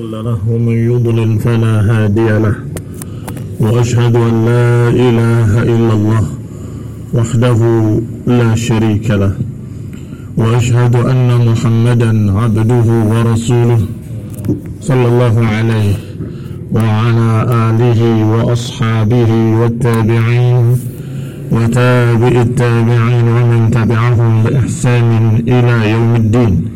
له ومن يضلل فلا هادي له وأشهد أن لا إله إلا الله وحده لا شريك له وأشهد أن محمدا عبده ورسوله صلى الله عليه وعلى آله وأصحابه والتابعين وتابع التابعين ومن تبعهم بإحسان إلى يوم الدين.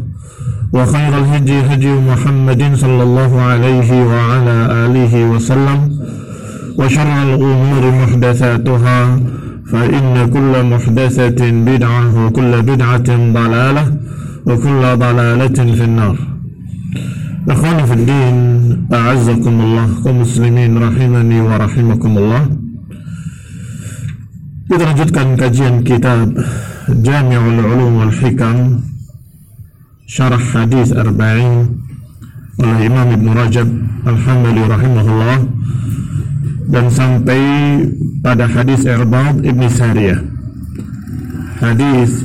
وخير الهدي هدي محمد صلى الله عليه وعلى آله وسلم وشر الأمور محدثاتها فإن كل محدثة بدعة وكل بدعة ضلالة وكل ضلالة في النار. أخوان في الدين أعزكم الله كمسلمين رحمني ورحمكم الله. Kita lanjutkan kajian kitab Jami'ul Ulum wal Hikam. Syarah hadis arba'in oleh Imam Ibn Rajab Al-Hambali rahimahullah. Dan sampai pada hadis Irbad Ibn Sariyah. Hadis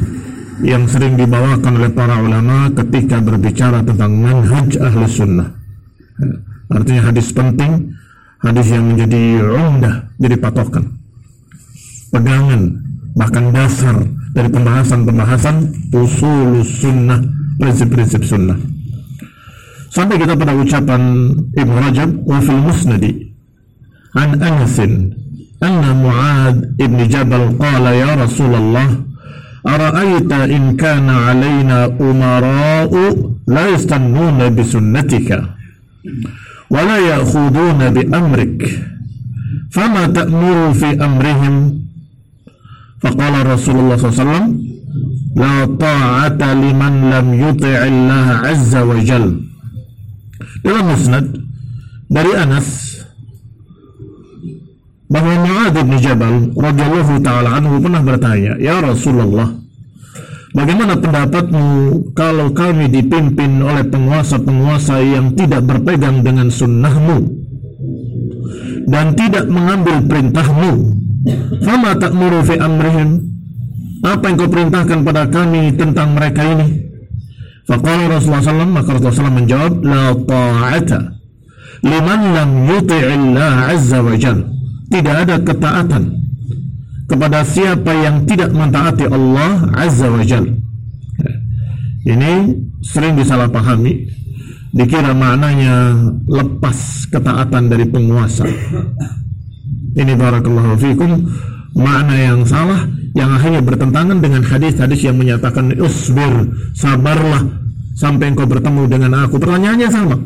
yang sering dibawakan oleh para ulama ketika berbicara tentang manhaj ahli sunnah. Artinya hadis penting hadis yang menjadi umdah jadi patokan. Pegangan bahkan dasar dari pembahasan-pembahasan usul sunnah prinsip-prinsip sunnah. Sampai kita pada ucapan Ibn Rajab wa fil musnadi an Anas anna Muad ibn Jabal qala ya Rasulullah ara'aita in kana alaina umara'u la yastannuna bi sunnatika wa la ya'khuduna bi amrik fama ta'muru fi amrihim faqala Rasulullah sallallahu la ta'ata liman lam yuti'illah azza wa jal dalam musnad dari Anas bahwa Mu'adz bin Jabal radhiyallahu taala anhu pernah bertanya, "Ya Rasulullah, bagaimana pendapatmu kalau kami dipimpin oleh penguasa-penguasa yang tidak berpegang dengan sunnahmu dan tidak mengambil perintahmu? Fama ta'muru fi amrihim?" Apa yang kau perintahkan pada kami tentang mereka ini? Faqala Rasulullah SAW, maka Rasulullah SAW menjawab, La ta'ata liman lam yuti'illah azza wa jal. Tidak ada ketaatan kepada siapa yang tidak mentaati Allah azza wa jal. Ini sering disalahpahami. Dikira maknanya lepas ketaatan dari penguasa. Ini barakallahu fikum makna yang salah yang akhirnya bertentangan dengan hadis-hadis yang menyatakan usbir, sabarlah sampai engkau bertemu dengan aku. Pertanyaannya sama.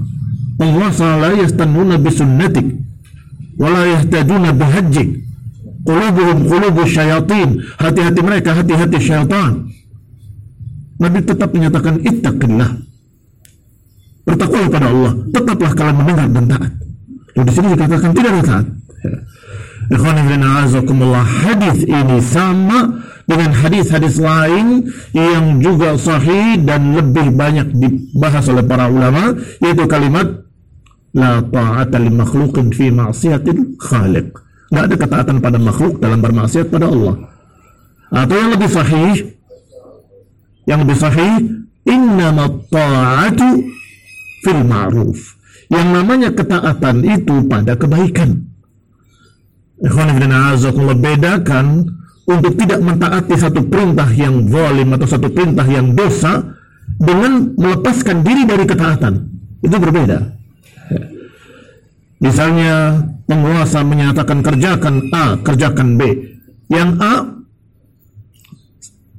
Penguasa la yastannuna bisunnatik wa la yahtaduna bihajjik. Qulubuhum qulubu syayatin. Hati-hati mereka hati-hati syaitan. Nabi tetap menyatakan ittaqillah. Bertakwalah pada Allah. Tetaplah kalian mendengar dan taat. Lalu di sini dikatakan tidak ada taat. Hadis ini sama dengan hadis-hadis lain yang juga sahih dan lebih banyak dibahas oleh para ulama yaitu kalimat la ta'ata li makhluqin fi ma'siyatil khaliq. Enggak ada ketaatan pada makhluk dalam bermaksiat pada Allah. Atau yang lebih sahih yang lebih sahih innama ta'atu fil ma'ruf. Yang namanya ketaatan itu pada kebaikan bedakan untuk tidak mentaati satu perintah yang zalim atau satu perintah yang dosa dengan melepaskan diri dari ketaatan. Itu berbeda. Misalnya penguasa menyatakan kerjakan A, kerjakan B. Yang A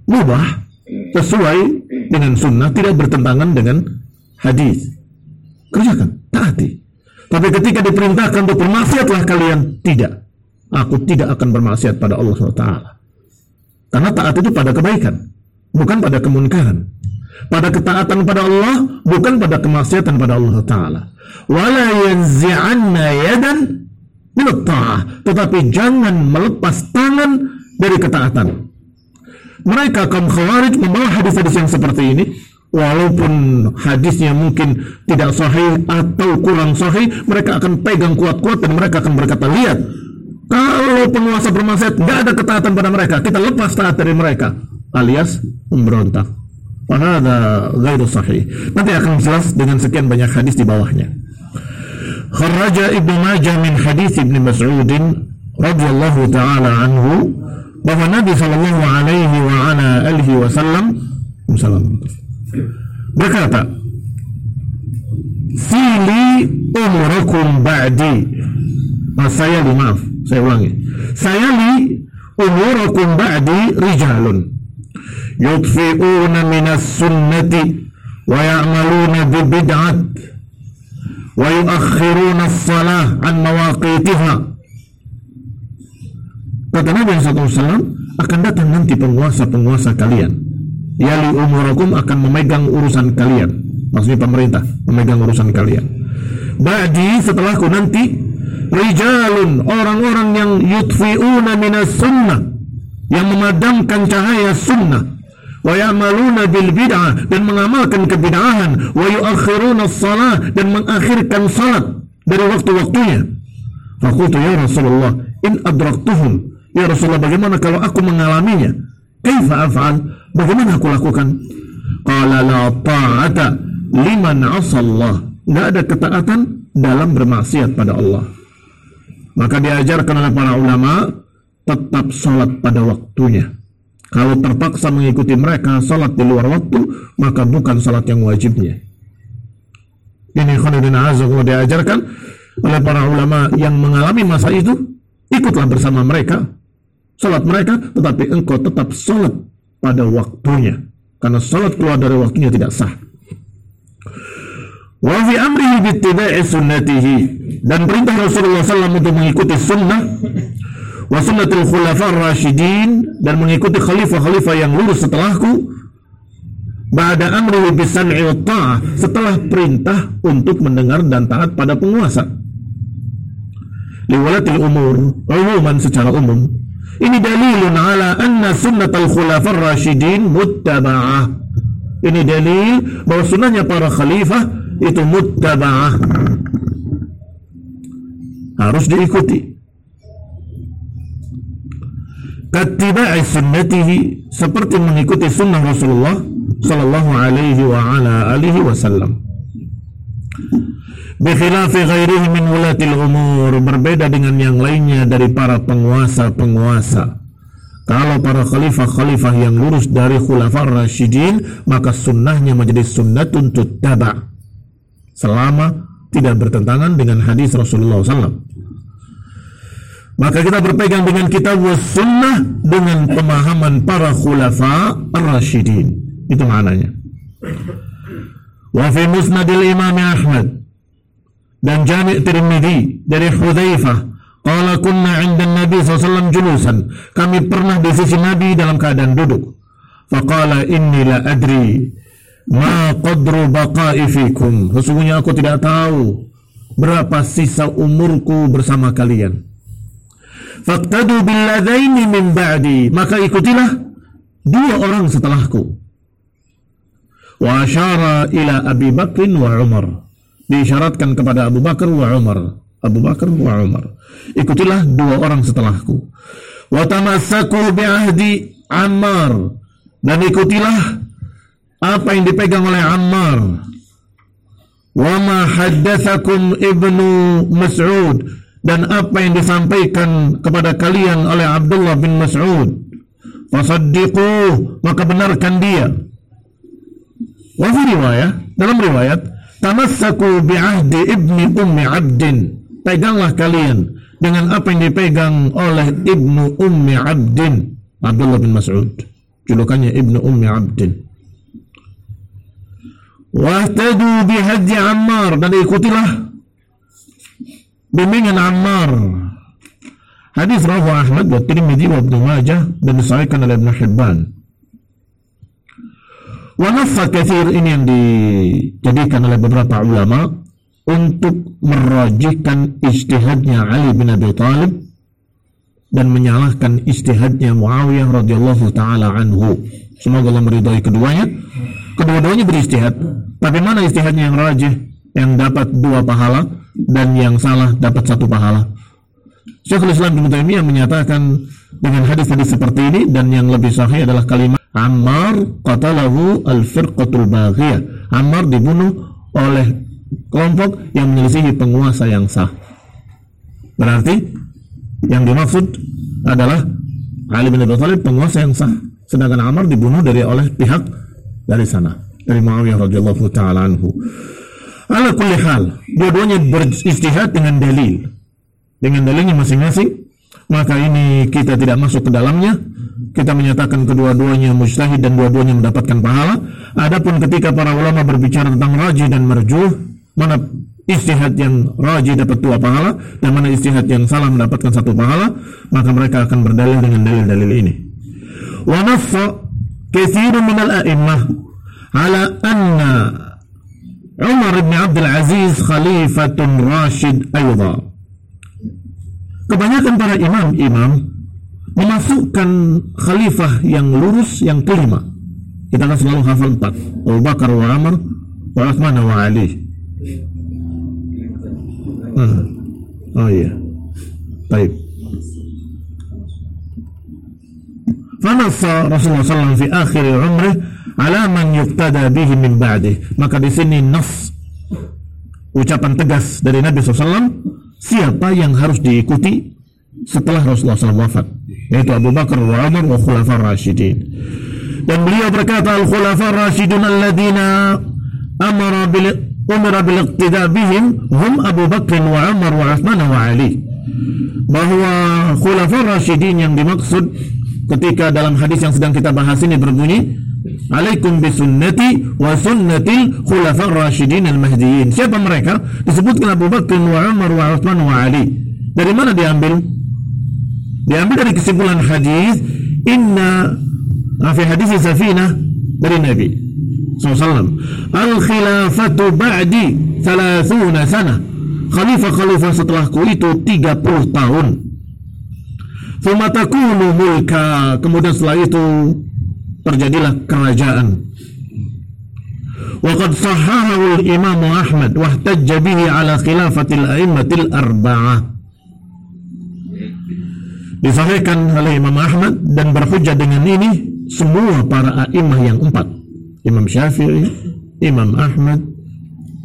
mubah sesuai dengan sunnah, tidak bertentangan dengan hadis. Kerjakan, taati. Tapi ketika diperintahkan untuk bermaksiatlah kalian, tidak. Aku tidak akan bermaksiat pada Allah SWT. Karena taat itu pada kebaikan, bukan pada kemunkaran. Pada ketaatan pada Allah, bukan pada kemaksiatan pada Allah Ta'ala. Wala yanzi'anna yadan ta'ah. Tetapi jangan melepas tangan dari ketaatan. Mereka kaum khawarij membawa hadis-hadis yang seperti ini walaupun hadisnya mungkin tidak sahih atau kurang sahih, mereka akan pegang kuat-kuat dan mereka akan berkata, lihat, kalau penguasa bermaksiat nggak ada ketaatan pada mereka, kita lepas taat dari mereka, alias memberontak. Wahada ghairu sahih. Nanti akan jelas dengan sekian banyak hadis di bawahnya. Kharaja Ibnu Majah min hadis Ibnu Mas'ud radhiyallahu taala anhu bahwa Nabi sallallahu alaihi wa ala alihi wasallam berkata Sili umurakum ba'di Saya li maaf Saya ulangi. Saya li umurakum ba'di rijalun Yudfi'una minas sunnati Wa ya'maluna bi bid'at Wa yuakhiruna salah an mawaqitiha. Kata Nabi SAW akan datang nanti penguasa-penguasa kalian. Yali umurakum akan memegang urusan kalian. Maksudnya pemerintah memegang urusan kalian. Ba'di setelahku nanti rijalun orang-orang yang yutfi'una minas sunnah yang memadamkan cahaya sunnah. Wa ya'maluna bil bid'ah dan mengamalkan kebid'ahan. Wa yuakhiruna salah dan mengakhirkan salat dari waktu-waktunya. Fakultu ya Rasulullah in adraktuhum. Ya Rasulullah bagaimana kalau aku mengalaminya? Kaifa af'al? Bagaimana aku lakukan? Qala la ta'ata liman asallah. Tidak ada ketaatan dalam bermaksiat pada Allah. Maka diajarkan oleh para ulama tetap sholat pada waktunya. Kalau terpaksa mengikuti mereka sholat di luar waktu, maka bukan sholat yang wajibnya. Ini khonudin azakullah diajarkan oleh para ulama yang mengalami masa itu, ikutlah bersama mereka. Sholat mereka, tetapi engkau tetap sholat pada waktunya karena salat keluar dari waktunya tidak sah wa fi amrihi bittiba'i sunnatihi. Dan perintah Rasulullah SAW untuk mengikuti sunnah wa sunnatul khulafar rasyidin dan mengikuti khalifah-khalifah yang lurus setelahku Ba'da amrihi bisam'i wa ta'ah setelah perintah untuk mendengar dan taat pada penguasa. Liwalatil umur umuman secara umum. Ini dalilun ala anna sunnat al-khulafar rasyidin muttaba'ah. Ini dalil bahwa sunnahnya para khalifah itu muttaba'ah. Harus diikuti. Kattiba'i sunnatihi seperti mengikuti sunnah Rasulullah sallallahu alaihi wa ala alihi wasallam. Bikhilafi ghairihi min ulatil umur berbeda dengan yang lainnya dari para penguasa-penguasa. Kalau para khalifah-khalifah yang lurus dari khulafar rasyidin, maka sunnahnya menjadi sunnatun tuttaba. Selama tidak bertentangan dengan hadis Rasulullah SAW. Maka kita berpegang dengan kitab sunnah dengan pemahaman para khulafa ar-rasyidin. Itu maknanya. Wa fi musnadil Imam Ahmad dan Jami' Tirmidzi dari Hudzaifah qala kunna 'inda Nabi SAW julusan kami pernah di sisi Nabi dalam keadaan duduk faqala inni la adri ma qadru baqa'i fikum sesungguhnya aku tidak tahu berapa sisa umurku bersama kalian faqtadu billadaini min ba'di maka ikutilah dua orang setelahku wa asyara ila Abi Bakr wa Umar diisyaratkan kepada Abu Bakar wa Umar. Abu Bakar wa Umar. Ikutilah dua orang setelahku. Wa tamassaku ahdi Ammar dan ikutilah apa yang dipegang oleh Ammar. Wa ma haddatsakum Ibnu Mas'ud dan apa yang disampaikan kepada kalian oleh Abdullah bin Mas'ud. Fasaddiquh, maka benarkan dia. Wa fi riwayat, dalam riwayat tamassaku bi'ahdi ibni ummi abdin peganglah kalian dengan apa yang dipegang oleh Ibnu Ummi Abdin Abdullah bin Mas'ud julukannya Ibnu Ummi Abdin wahtadu bihadji Ammar dan ikutilah bimbingan Ammar hadis rawahu Ahmad wa Tirmidzi wa Ibnu Majah dan disahihkan oleh Ibnu Hibban wa nafsa kathir ini yang dijadikan oleh beberapa ulama untuk merajihkan ijtihadnya Ali bin Abi Thalib dan menyalahkan ijtihadnya Muawiyah radhiyallahu taala anhu. Semoga Allah meridhai keduanya. Kedua-duanya beristihad. Tapi mana istihadnya yang rajih yang dapat dua pahala dan yang salah dapat satu pahala? Syekhul Islam Ibnu Taimiyah menyatakan dengan hadis-hadis seperti ini dan yang lebih sahih adalah kalimat Ammar qatalahu al-firqatul baghiyah. Ammar dibunuh oleh kelompok yang menyelisihi penguasa yang sah. Berarti yang dimaksud adalah Ali bin Abi Thalib penguasa yang sah, sedangkan Amr dibunuh dari oleh pihak dari sana, dari Muawiyah radhiyallahu taala anhu. Ala kulli hal, dua-duanya beristihad dengan dalil. Dengan dalilnya masing-masing, maka ini kita tidak masuk ke dalamnya. Kita menyatakan kedua-duanya mujtahid dan dua-duanya mendapatkan pahala. Adapun ketika para ulama berbicara tentang rajih dan marjuh, mana istihad yang rajih dapat dua pahala dan mana istihad yang salah mendapatkan satu pahala maka mereka akan berdalil dengan dalil-dalil ini wa nafsa kathirun min al-a'immah ala anna Umar bin Abdul Aziz khalifatun Rashid ayda kebanyakan para imam-imam memasukkan khalifah yang lurus yang kelima kita akan selalu hafal empat Abu Bakar wa Amr wa Uthman wa Ali Hmm. Oh iya. Baik. Fanassa Rasulullah SAW fi akhir umrih ala man yuktada bihi min ba'dih. Maka di sini nas ucapan tegas dari Nabi SAW siapa yang harus diikuti setelah Rasulullah SAW wafat? Yaitu Abu Bakar wa Umar wa Khulafar Rashidin. Dan beliau berkata al-Khulafar Rashidun alladzina amara bil umira bil iqtida bihim hum Abu Bakr wa Umar wa Uthman wa Ali. Bahwa khulafah rasyidin yang dimaksud ketika dalam hadis yang sedang kita bahas ini berbunyi Alaikum bisunnati wa sunnatil khulafah rasyidin al-mahdiyin. Siapa mereka? Disebutkan Abu Bakr wa Umar wa Uthman wa Ali. Dari mana diambil? Diambil dari kesimpulan hadis inna fi hadis Safinah dari Nabi SAW Al-khilafatu ba'di 30 sana Khalifah-khalifah setelahku itu 30 tahun Thumma takunu mulka Kemudian setelah itu Terjadilah kerajaan. Waqad sahahahu al-imam Ahmad Wahtajja bihi ala khilafatil a'immatil arba'ah. Disahihkan oleh Imam Ahmad dan berhujjah dengan ini semua para a'imah yang empat. Imam Syafi'i, Imam Ahmad,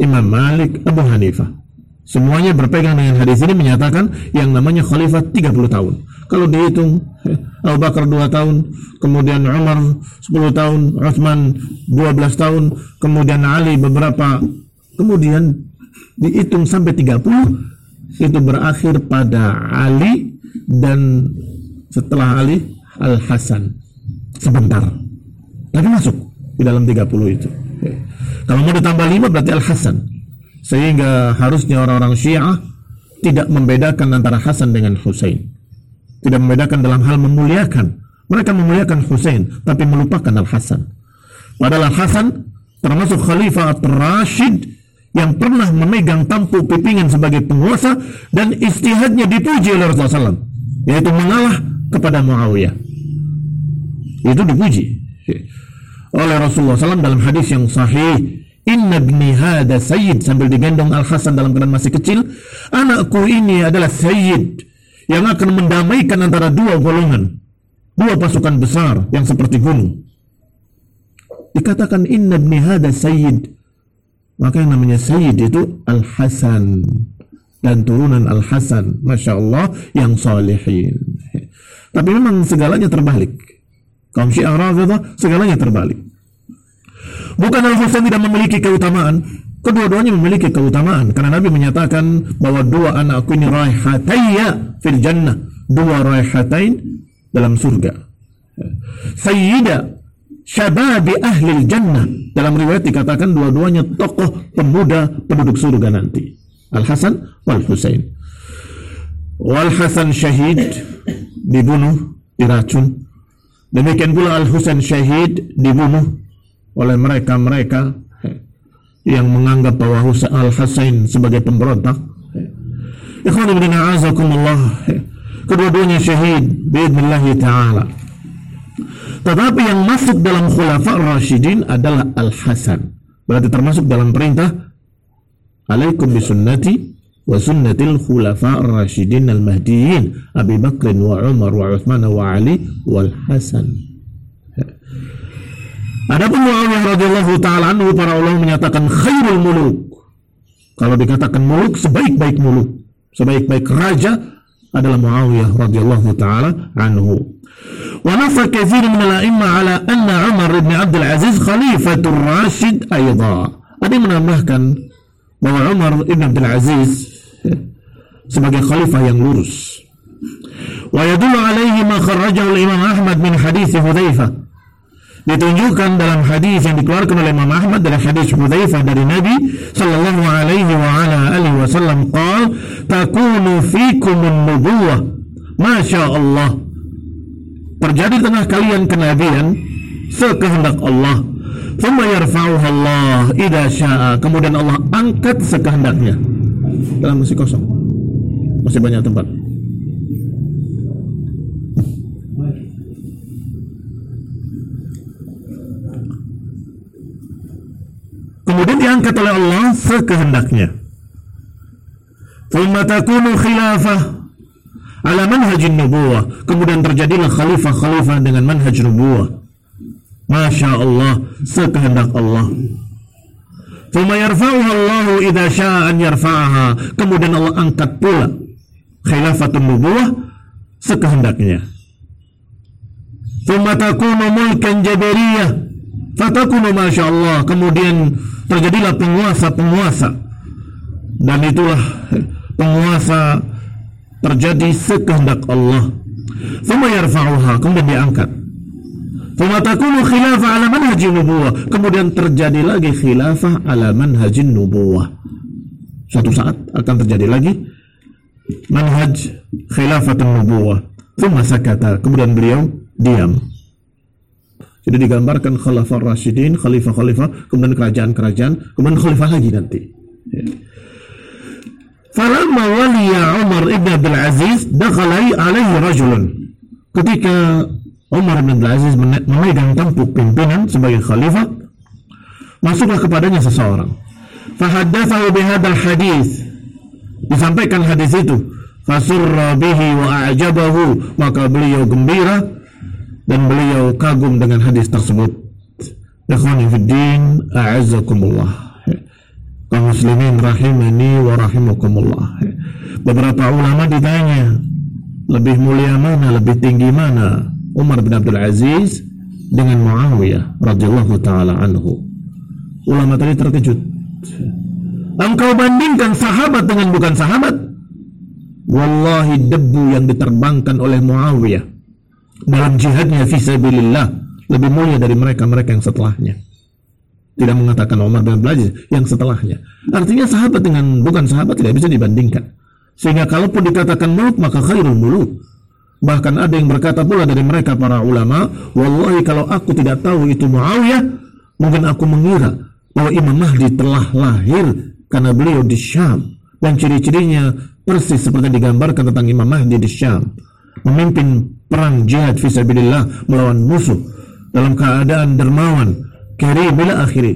Imam Malik, Abu Hanifah. Semuanya berpegang dengan hadis ini menyatakan yang namanya khalifah 30 tahun. Kalau dihitung Abu Bakar 2 tahun, kemudian Umar 10 tahun, Uthman 12 tahun, kemudian Ali beberapa, kemudian dihitung sampai 30 itu berakhir pada Ali dan setelah Ali Al Hasan sebentar. Tapi masuk di dalam 30 itu. Kalau mau ditambah 5 berarti Al-Hasan. Sehingga harusnya orang-orang Syiah tidak membedakan antara Hasan dengan Husain. Tidak membedakan dalam hal memuliakan. Mereka memuliakan Husain tapi melupakan Al-Hasan. Padahal Al-Hasan termasuk khalifah Rashid yang pernah memegang tampuk pipingan sebagai penguasa dan istihadnya dipuji oleh Rasulullah SAW yaitu mengalah kepada Muawiyah itu dipuji oleh Rasulullah SAW dalam hadis yang sahih Inna bni hada sayyid sambil digendong Al Hasan dalam keadaan masih kecil. Anakku ini adalah sayyid yang akan mendamaikan antara dua golongan, dua pasukan besar yang seperti gunung. Dikatakan inna bni hada sayyid. Maka yang namanya sayyid itu Al Hasan dan turunan Al Hasan, masya Allah yang salihin. Tapi memang segalanya terbalik. Kaum Syiah Rafidah segalanya terbalik. Bukan Al Husain tidak memiliki keutamaan. Kedua-duanya memiliki keutamaan karena Nabi menyatakan bahwa dua anakku ini raihataya fil jannah, dua raihatain dalam surga. Sayyida syababi ahli jannah. Dalam riwayat dikatakan dua-duanya tokoh pemuda penduduk surga nanti. Al-Hasan wal Husain. Wal Hasan syahid dibunuh, diracun. Demikian pula Al-Husain syahid dibunuh oleh mereka-mereka yang menganggap bahwa Al-Husain sebagai pemberontak. Ikhwan ibn a'azakumullah. Kedua-duanya syahid biidnillahi ta'ala. Tetapi yang masuk dalam khulafa Rashidin adalah Al-Hasan. Berarti termasuk dalam perintah Alaikum bisunnati wa sunnatil khulafa Rashidin al-Mahdiyin Abi Bakr wa Umar wa Uthman wa Ali wal Hasan. Adapun Muawiyah radhiyallahu taala anhu para ulama menyatakan khairul muluk. Kalau dikatakan muluk sebaik-baik muluk, sebaik-baik raja adalah Muawiyah radhiyallahu taala anhu. Nafa katsir min al-a'imma ala anna Umar bin Abdul Aziz khalifatul Rashid aidha. Ada yang menambahkan bahwa Umar bin Abdul Aziz sebagai khalifah yang lurus. Wa yadullu alaihi ma kharrajahu al-Imam Ahmad min hadis Hudzaifah ditunjukkan dalam hadis yang dikeluarkan oleh Imam Ahmad dari hadis Hudzaifah dari Nabi sallallahu alaihi wa ala alihi wasallam qal takunu fikum nubuwah Masya Allah terjadi tengah kalian kenabian sekehendak Allah. Thumma yarfa'uha Allah idha sya'a. Kemudian Allah angkat sekehendaknya. Dalam masih kosong. Masih banyak tempat kemudian diangkat oleh Allah sekehendaknya. Thumma khilafah ala manhajin nubuwah. Kemudian terjadilah khalifah-khalifah dengan manhaj nubuwah. Masya Allah, sekehendak Allah. Thumma yarfa'uha Allah idha sya'an yarfa'aha. Kemudian Allah angkat pula khilafatun nubuwah sekehendaknya. Thumma mulkan jabariyah. Fatakunu Masya Allah. Kemudian terjadilah penguasa-penguasa. Dan itulah penguasa terjadi sekehendak Allah. Thumma yarfa'uha kemudian diangkat Thumma takunu khilafah ala manhajin nubuwah. Kemudian terjadi lagi khilafah ala manhajin nubuwah. Suatu saat akan terjadi lagi manhaj khilafatun nubuwah. Thumma sakata kemudian beliau diam jadi digambarkan khalifah Rasyidin, khalifah-khalifah, kemudian kerajaan-kerajaan, kemudian khalifah lagi nanti. Ya. Falamma waliya Umar ibn Abdul Aziz dakhalai alaihi rajulun. Ketika Umar ibn Abdul Aziz memegang tampuk pimpinan sebagai khalifah, masuklah kepadanya seseorang. Fahaddathahu bihadal hadis. Disampaikan hadis itu. Fasurra bihi wa a'jabahu. Maka beliau gembira dan beliau kagum dengan hadis tersebut. Ikhwani fiddin, a'azzakumullah. Kaum muslimin rahimani wa rahimakumullah. Beberapa ulama ditanya, lebih mulia mana, lebih tinggi mana Umar bin Abdul Aziz dengan Muawiyah radhiyallahu taala anhu. Ulama tadi terkejut. Engkau bandingkan sahabat dengan bukan sahabat? Wallahi debu yang diterbangkan oleh Muawiyah dalam jihadnya fisabilillah lebih mulia dari mereka-mereka yang setelahnya. Tidak mengatakan Umar bin Abdul yang setelahnya. Artinya sahabat dengan bukan sahabat tidak bisa dibandingkan. Sehingga kalaupun dikatakan muluk maka khairul muluk. Bahkan ada yang berkata pula dari mereka para ulama, wallahi kalau aku tidak tahu itu Muawiyah, mungkin aku mengira bahwa Imam Mahdi telah lahir karena beliau di Syam dan ciri-cirinya persis seperti digambarkan tentang Imam Mahdi di Syam memimpin perang jihad fisabilillah melawan musuh dalam keadaan dermawan kiri bila akhiri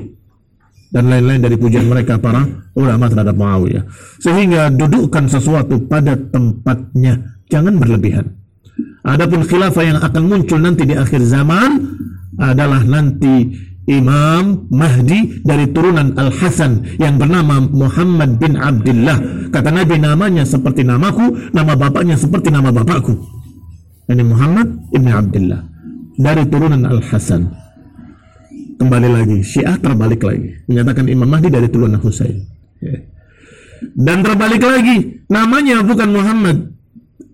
dan lain-lain dari pujian mereka para ulama terhadap Muawiyah sehingga dudukkan sesuatu pada tempatnya jangan berlebihan adapun khilafah yang akan muncul nanti di akhir zaman adalah nanti Imam Mahdi dari turunan Al-Hasan yang bernama Muhammad bin Abdullah. Kata Nabi namanya seperti namaku, nama bapaknya seperti nama bapakku. Ini Muhammad bin Abdullah. Dari turunan Al-Hasan. kembali lagi Syiah terbalik lagi. Menyatakan Imam Mahdi dari turunan Husain. Ya. dan terbalik lagi namanya bukan Muhammad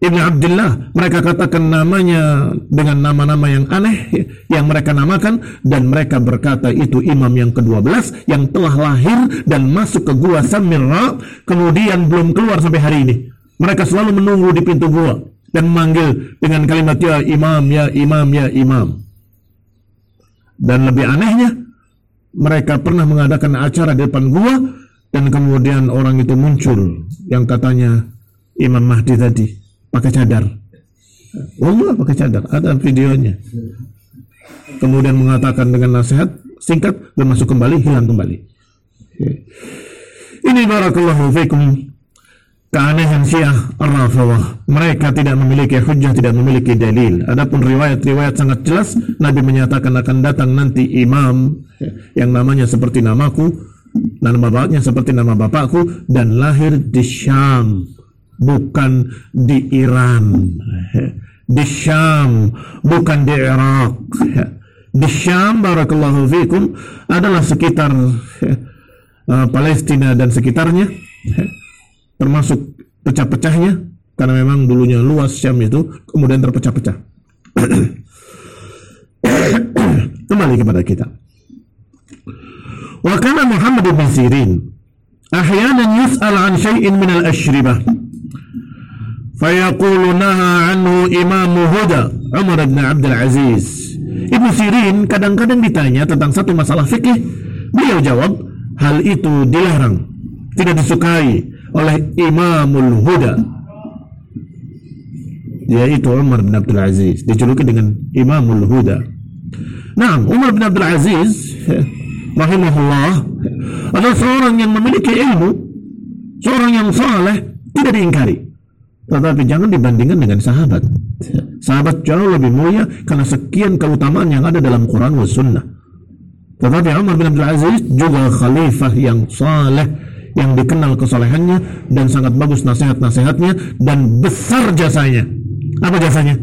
Ibn Abdullah. Mereka katakan namanya dengan nama-nama yang aneh yang mereka namakan dan mereka berkata itu imam yang ke-12 yang telah lahir dan masuk ke gua Samirra kemudian belum keluar sampai hari ini. Mereka selalu menunggu di pintu gua dan memanggil dengan kalimat ya imam ya imam ya imam dan lebih anehnya, mereka pernah mengadakan acara di depan gua dan kemudian orang itu muncul yang katanya Imam Mahdi tadi pakai cadar. Wallah pakai cadar, ada videonya. Kemudian mengatakan dengan nasihat singkat dan masuk kembali, hilang kembali. Ini barakallahu fikum keanehan Syiah Ar-Rafawah. Mereka tidak memiliki hujah, tidak memiliki dalil. Adapun riwayat-riwayat sangat jelas, Nabi menyatakan akan datang nanti imam yang namanya seperti namaku, nama bapaknya seperti nama bapakku, dan lahir di Syam, bukan di Iran. Di Syam, bukan di Irak. Di Syam, barakallahu fikum, adalah sekitar uh, Palestina dan sekitarnya termasuk pecah-pecahnya karena memang dulunya luas Syam itu kemudian terpecah-pecah. Kembali kepada kita. Wa kana Muhammad bin Sirin ahyanan yus'al an syai'in min al-ashribah fayaqulu naha anhu imam huda Umar bin Abdul Aziz Ibnu Sirin kadang-kadang ditanya tentang satu masalah fikih beliau jawab hal itu dilarang tidak disukai oleh Imamul Huda. Yaitu Umar bin Abdul Aziz. Dijuluki dengan Imamul Huda. Nah Umar bin Abdul Aziz rahimahullah adalah seorang yang memiliki ilmu seorang yang saleh tidak diingkari. Tetapi jangan dibandingkan dengan sahabat. Sahabat jauh lebih mulia karena sekian keutamaan yang ada dalam Quran dan Sunnah. Tetapi Umar bin Abdul Aziz juga khalifah yang saleh yang dikenal kesolehannya dan sangat bagus nasihat-nasihatnya dan besar jasanya. Apa jasanya?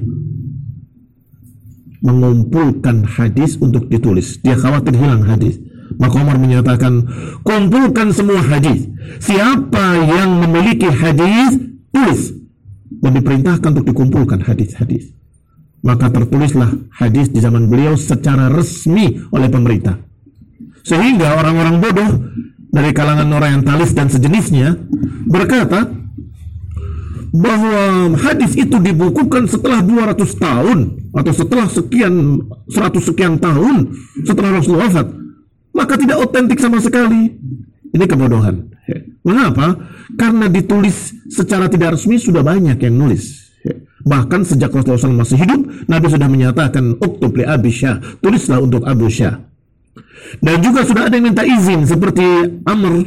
Mengumpulkan hadis untuk ditulis. Dia khawatir hilang hadis. Maka Umar menyatakan, kumpulkan semua hadis. Siapa yang memiliki hadis, tulis. Dan diperintahkan untuk dikumpulkan hadis-hadis. Maka tertulislah hadis di zaman beliau secara resmi oleh pemerintah. Sehingga orang-orang bodoh dari kalangan orientalis dan sejenisnya berkata bahwa hadis itu dibukukan setelah 200 tahun atau setelah sekian 100 sekian tahun setelah Rasul wafat. Maka tidak otentik sama sekali. Ini kebodohan. Mengapa? Karena ditulis secara tidak resmi sudah banyak yang nulis. Bahkan sejak Rasulullah masih hidup Nabi sudah menyatakan uktub li Abi Syah. Tulislah untuk Abu Syah dan juga sudah ada yang minta izin seperti Amr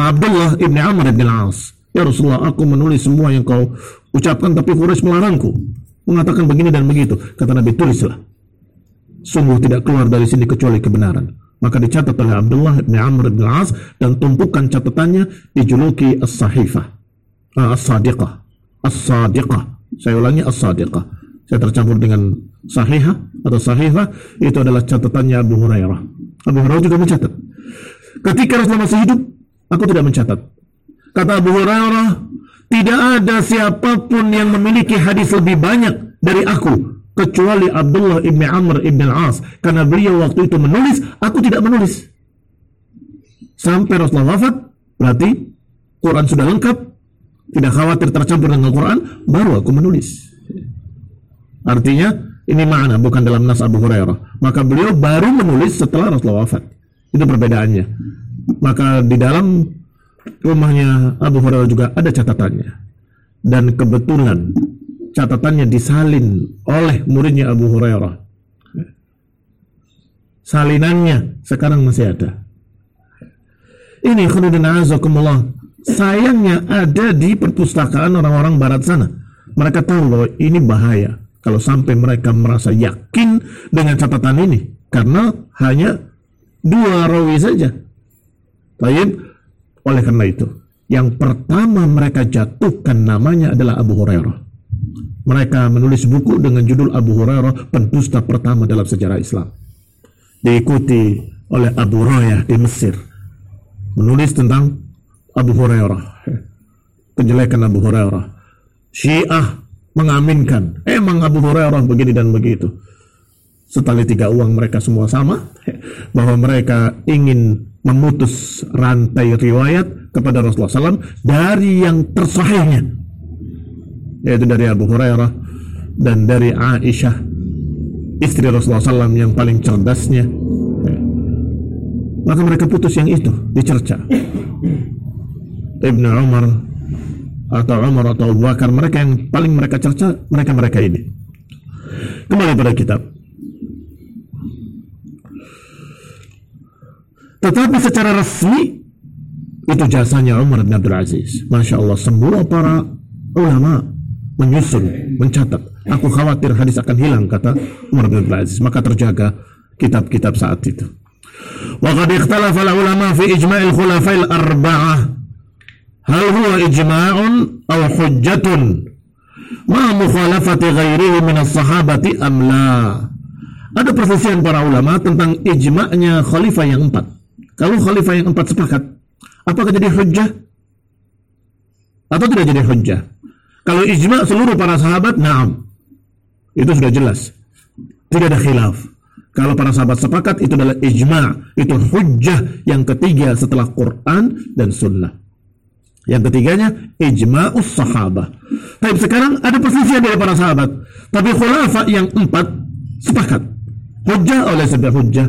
Abdullah ibn Amr ibn Al-As. Ya Rasulullah, aku menulis semua yang kau ucapkan tapi Quraisy melarangku. Mengatakan begini dan begitu. Kata Nabi, tulislah. Sungguh tidak keluar dari sini kecuali kebenaran. Maka dicatat oleh Abdullah ibn Amr ibn Al-As dan tumpukan catatannya dijuluki As-Sahifah. Uh, As-Sadiqah. As-Sadiqah. Saya ulangi As-Sadiqah. Saya tercampur dengan Sahihah atau Sahifah itu adalah catatannya Abu Hurairah. Abu Hurairah juga mencatat. Ketika Rasulullah masih hidup, aku tidak mencatat. Kata Abu Hurairah, tidak ada siapa pun yang memiliki hadis lebih banyak dari aku kecuali Abdullah ibn Amr ibn al-As karena beliau waktu itu menulis, aku tidak menulis. Sampai Rasulullah wafat, berarti Quran sudah lengkap, tidak khawatir tercampur dengan Al-Quran, baru aku menulis. Artinya ini makna bukan dalam nas Abu Hurairah. Maka beliau baru menulis setelah Rasulullah wafat. Itu perbedaannya. Maka di dalam rumahnya Abu Hurairah juga ada catatannya. Dan kebetulan catatannya disalin oleh muridnya Abu Hurairah. Salinannya sekarang masih ada. Ini khududin azakumullah. Sayangnya ada di perpustakaan orang-orang barat sana. Mereka tahu bahwa ini bahaya kalau sampai mereka merasa yakin dengan catatan ini karena hanya dua rawi saja. Baik, oleh karena itu, yang pertama mereka jatuhkan namanya adalah Abu Hurairah. Mereka menulis buku dengan judul Abu Hurairah, pendusta pertama dalam sejarah Islam. diikuti oleh Abu Royah di Mesir menulis tentang Abu Hurairah kejelekan Abu Hurairah Syiah mengaminkan. Emang Abu Hurairah begini dan begitu. Setali tiga uang mereka semua sama bahwa mereka ingin memutus rantai riwayat kepada Rasulullah SAW dari yang tersahihnya. Yaitu dari Abu Hurairah dan dari Aisyah istri Rasulullah SAW yang paling cerdasnya. Maka mereka putus yang itu dicerca. Ibnu Umar atau Umar atau Abu Bakar mereka yang paling mereka cerca mereka-mereka ini kembali pada kitab tetapi secara resmi itu jasanya Umar bin Abdul Aziz Masya Allah semua para ulama menyusun mencatat aku khawatir hadis akan hilang kata Umar bin Abdul Aziz maka terjaga kitab-kitab saat itu وقد اختلف العلماء في إجماع الخلفاء الأربعة hal هو إجماع أو حجة؟ مع مخالفة غيره من الصحابة أم لا؟ Ada perselisihan para ulama tentang ijma'nya khalifah yang empat. Kalau khalifah yang empat sepakat apakah jadi hujjah? Atau tidak jadi hujjah? Kalau ijma' seluruh para sahabat na'am. Itu sudah jelas. Tidak ada khilaf. Kalau para sahabat sepakat itu adalah ijma' itu hujjah yang ketiga setelah Quran dan sunnah. Yang ketiganya ijma'us sahabah. Tapi sekarang ada perselisihan dari para sahabat. Tapi khulafa yang empat sepakat. Hujjah oleh sebab hujjah.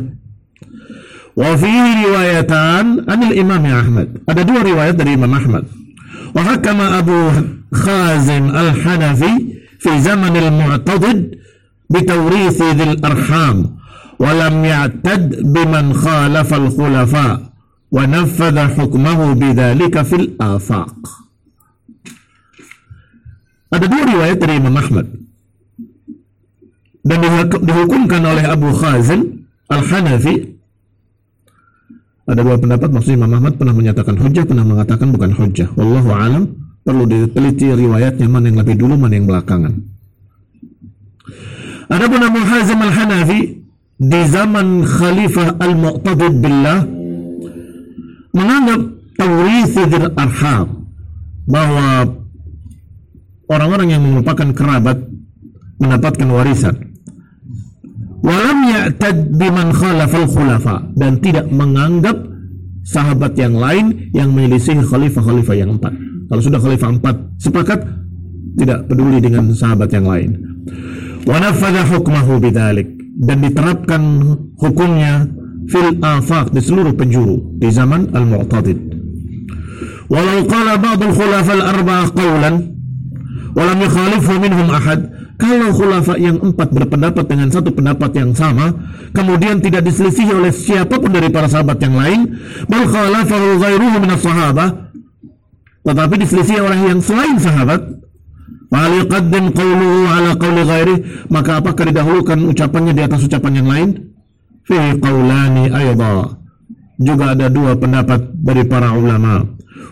Wa fi riwayatan anil Imam Ahmad. Ada dua riwayat dari Imam Ahmad. Wa hakama Abu Khazim Al-Hanafi fi zaman al-Mu'tadid bitawrithi dhil arham wa lam ya'tad biman khalafa al-khulafa' wa nafadha hukmahu bidzalika fil. Ada dua riwayat dari Imam Ahmad. Dan dihukumkan oleh Abu Khazin Al-Hanafi. Ada dua pendapat maksudnya Imam Ahmad pernah menyatakan hujah pernah mengatakan bukan hujah wallahu alam perlu diteliti riwayatnya mana yang lebih dulu mana yang belakangan. Adapun Abu Hazim Al-Hanafi di zaman Khalifah Al-Mu'tadid Billah menganggap tawrithidir arham bahwa orang-orang yang merupakan kerabat mendapatkan warisan. Walam ya'tad biman khalafal khulafa dan tidak menganggap sahabat yang lain yang menyelisih khalifah-khalifah yang empat. Kalau sudah khalifah empat sepakat tidak peduli dengan sahabat yang lain. Hukmahu bidalik dan diterapkan hukumnya fil afaq di seluruh penjuru di zaman al-mu'tadid walau qala ba'd al-khulafa al-arba'a qawlan walam yukhalifu minhum ahad kalau khulafa yang empat berpendapat dengan satu pendapat yang sama kemudian tidak diselisihi oleh siapa pun dari para sahabat yang lain bal khalafahu ghairuhu min sahabah tetapi diselisihi oleh yang selain sahabat Fal yuqaddim qawluhu ala qawli ghairi maka apakah didahulukan ucapannya di atas ucapan yang lain? Fi qawlani ayda. Juga ada dua pendapat dari para ulama.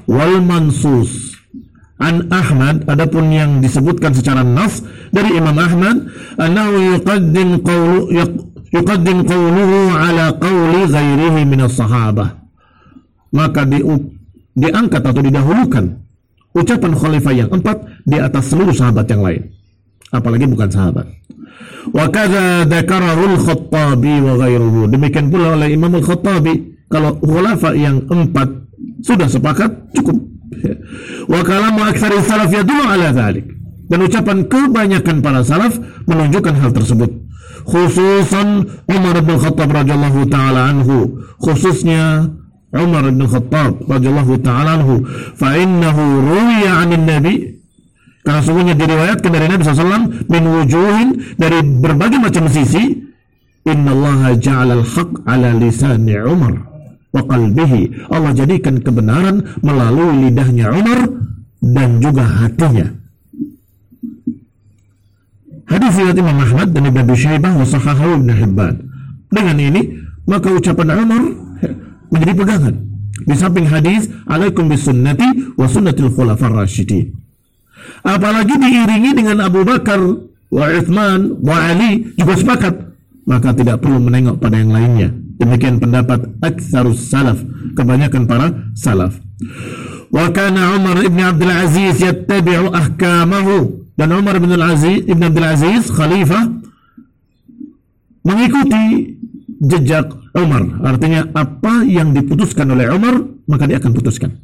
Wal mansus an Ahmad adapun yang disebutkan secara nas dari Imam Ahmad annahu yuqaddim qawlu yuqaddim qawluhu ala qawli ghairihi min as-sahabah maka di, diangkat atau didahulukan ucapan khalifah yang empat di atas seluruh sahabat yang lain apalagi bukan sahabat. Wa kadza dzakarahu al-khattabi wa ghairuhu demikian pula oleh Imam al-Khattabi kalau khalifah yang empat sudah sepakat cukup. Wa kalamu aktsari salaf yadullu ala dzalik dan ucapan kebanyakan para salaf menunjukkan hal tersebut. Khususan Umar bin Khattab radhiyallahu taala anhu. Khususnya Umar bin Khattab radhiyallahu taala anhu. Fa innahu ruwiya 'anil nabi karena sungguhnya diriwayatkan dari Nabi SAW min wujuhin dari berbagai macam sisi Inna Allah ja'ala al-haq ala lisani Umar wa qalbihi Allah jadikan kebenaran melalui lidahnya Umar dan juga hatinya Hadis riwayat Imam Ahmad dan Ibnu Syaibah wa sahahahu Ibnu Hibban. Dengan ini maka ucapan Umar menjadi pegangan. Di samping hadis, alaikum bisunnati wa sunnatil khulafar rasyidin. Apalagi diiringi dengan Abu Bakar wa Uthman wa Ali juga sepakat maka tidak perlu menengok pada yang lainnya. Demikian pendapat aksarus salaf, kebanyakan para salaf. Wa kana Umar ibn Abdul Aziz yattabi'u ahkamahu. Dan Umar ibn Aziz, ibn Abdul Aziz, khalifah, mengikuti jejak Umar. Artinya apa yang diputuskan oleh Umar, maka dia akan putuskan.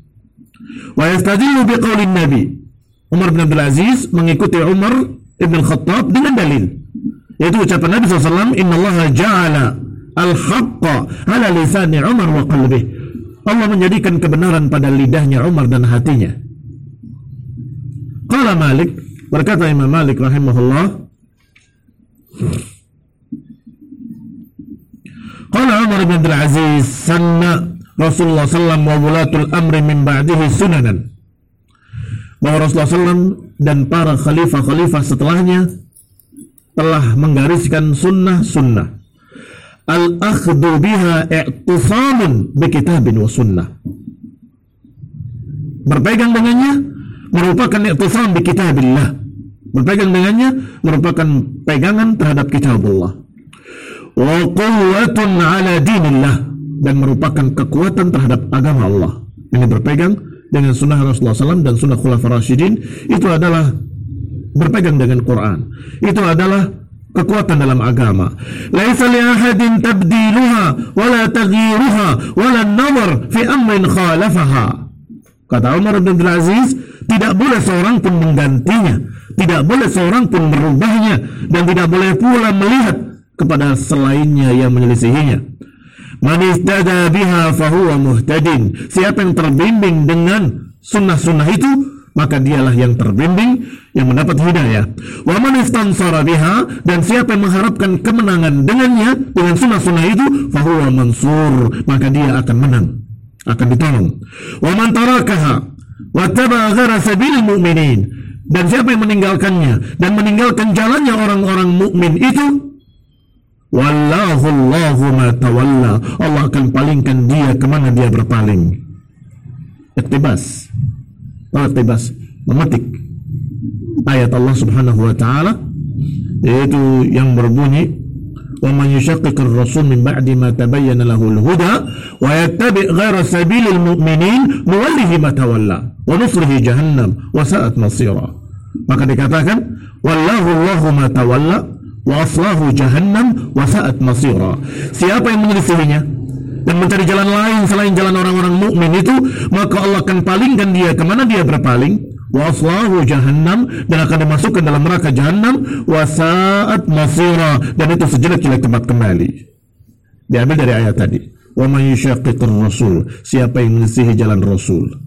Wa yastadillu biqaulin Nabi. Umar bin Abdul Aziz mengikuti Umar ibn Khattab dengan dalil. Yaitu ucapan Nabi SAW, Inna Allah ja'ala al-haqqa ala lisani Umar wa qalbih. Allah menjadikan kebenaran pada lidahnya Umar dan hatinya. Qala Malik, berkata Imam Malik rahimahullah, Qala Umar bin Abdul Aziz, sanna Rasulullah SAW wa wulatul amri min ba'dihi sunanan. Bahwa Rasulullah SAW dan para khalifah-khalifah setelahnya telah menggariskan sunnah-sunnah. Al-akhdu biha i'tisamun bi kitabin wa sunnah. Berpegang dengannya merupakan i'tisam bi kitabillah. Berpegang dengannya merupakan pegangan terhadap kitab Allah. Wa quwwatun ala dinillah dan merupakan kekuatan terhadap agama Allah. Ini berpegang dengan sunnah Rasulullah SAW dan sunnah Khulafaur Rashidin itu adalah berpegang dengan Quran. Itu adalah kekuatan dalam agama. Laisa li ahadin tabdiluha wala taghyiruha wala nazar fi amrin khalafaha. Kata Umar bin Abdul Aziz, tidak boleh seorang pun menggantinya, tidak boleh seorang pun merubahnya dan tidak boleh pula melihat kepada selainnya yang menyelisihinya. Man biha fahuwa. Siapa yang terbimbing dengan sunnah-sunnah itu, maka dialah yang terbimbing yang mendapat hidayah. Wa biha dan siapa yang mengharapkan kemenangan dengannya dengan sunnah-sunnah itu, fahuwa maka dia akan menang, akan ditolong. Wa man tarakaha wa mu'minin dan siapa yang meninggalkannya dan meninggalkan jalannya orang-orang mukmin itu Wallahu Allahu ma. Allah akan palingkan dia ke mana dia berpaling. Iktibas. Oh, iktibas. Memetik ayat Allah subhanahu wa ta'ala yaitu yang berbunyi wa man yushaqiqir rasul min ba'di ma tabayyana lahu al-huda wa yattabi' ghayra sabilil mu'minin nuwallihi ma tawalla wa nusrihi jahannam wa sa'at masira maka dikatakan wallahu Allahu ma tawalla wa aslahu jahannam wa sa'at masira. Siapa yang menyelisihinya dan mencari jalan lain selain jalan orang-orang mukmin itu, maka Allah akan palingkan dia ke mana dia berpaling. Wa aslahu jahannam dan akan dimasukkan dalam neraka jahannam wa sa'at masira dan itu sejelek-jelek tempat kembali. Diambil dari ayat tadi. Wa man yushaqiqir rasul, siapa yang menyelisihi jalan Rasul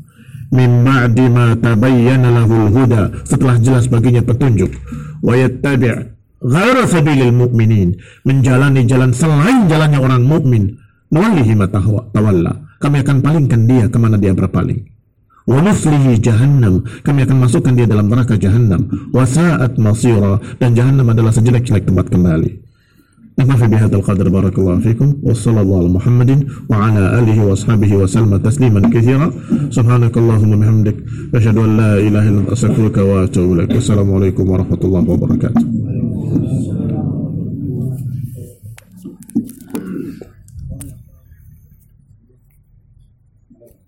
min ba'di ma tabayyana lahul huda setelah jelas baginya petunjuk wa yattabi' ghaira sabilil mu'minin. Menjalani jalan selain jalannya orang mukmin nuwallihi tawalla. Kami akan palingkan dia ke mana dia berpaling. Wa jahannam. Kami akan masukkan dia dalam neraka jahannam. Wa sa'at dan jahannam adalah sejelek-jelek tempat kembali نكتفي بهذا القدر بارك الله فيكم وصلى الله على محمد وعلى آله وأصحابه وسلم تسليما كثيرا. سبحانك اللهم وبحمدك أشهد أن لا إله إلا أنت أستغفرك وأتوب إليك. السلام عليكم ورحمة الله وبركاته.